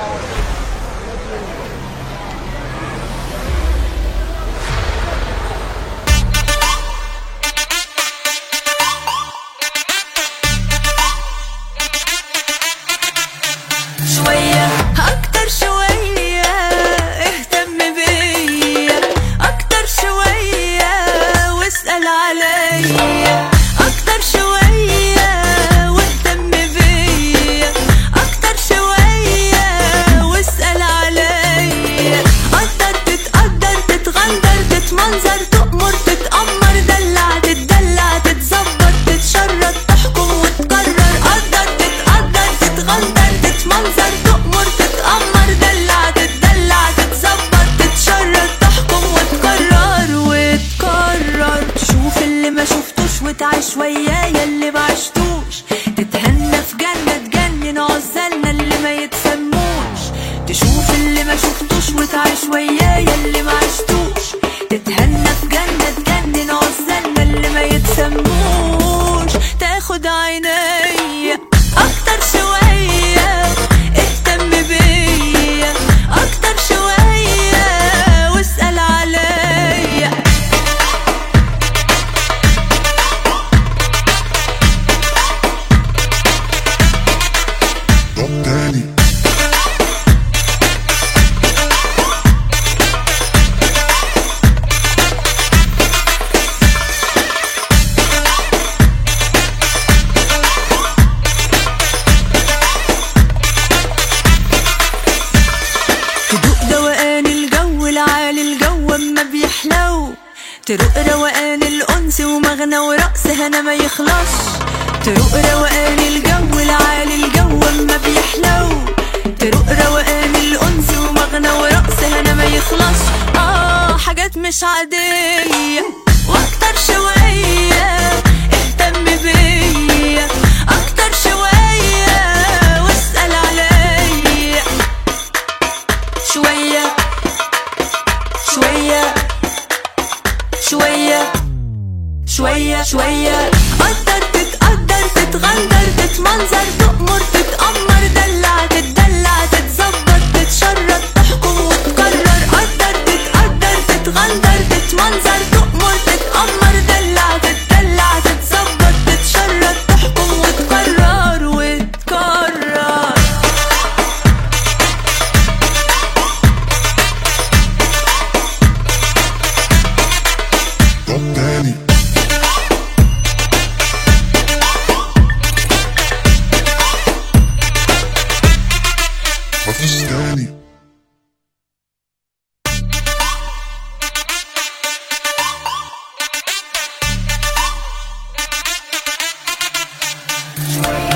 到位。تعيش شوية يلي بعيد تدوق روقان الجو العالي الجو أما بيحلو. تروق روقان الأنس ومغنى ورقص هنا ما يخلص. تروق روقان الجو العالي الجو أما بيحلو. تروق روقان الأنس ومغنى ورقص هنا ما يخلص. آه حاجات مش عادية. وأكتر شوية شوية شوية. قدر تتقدر تتغدر تتمنظر تؤمر تتأمر. دلع تتدلع تتزبط تتشرط تحكم وتقرر قدر تتقدر تتغندر تتمنظر تؤمر تتأمر. دلع تتدلع Straight.